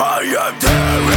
I am tearing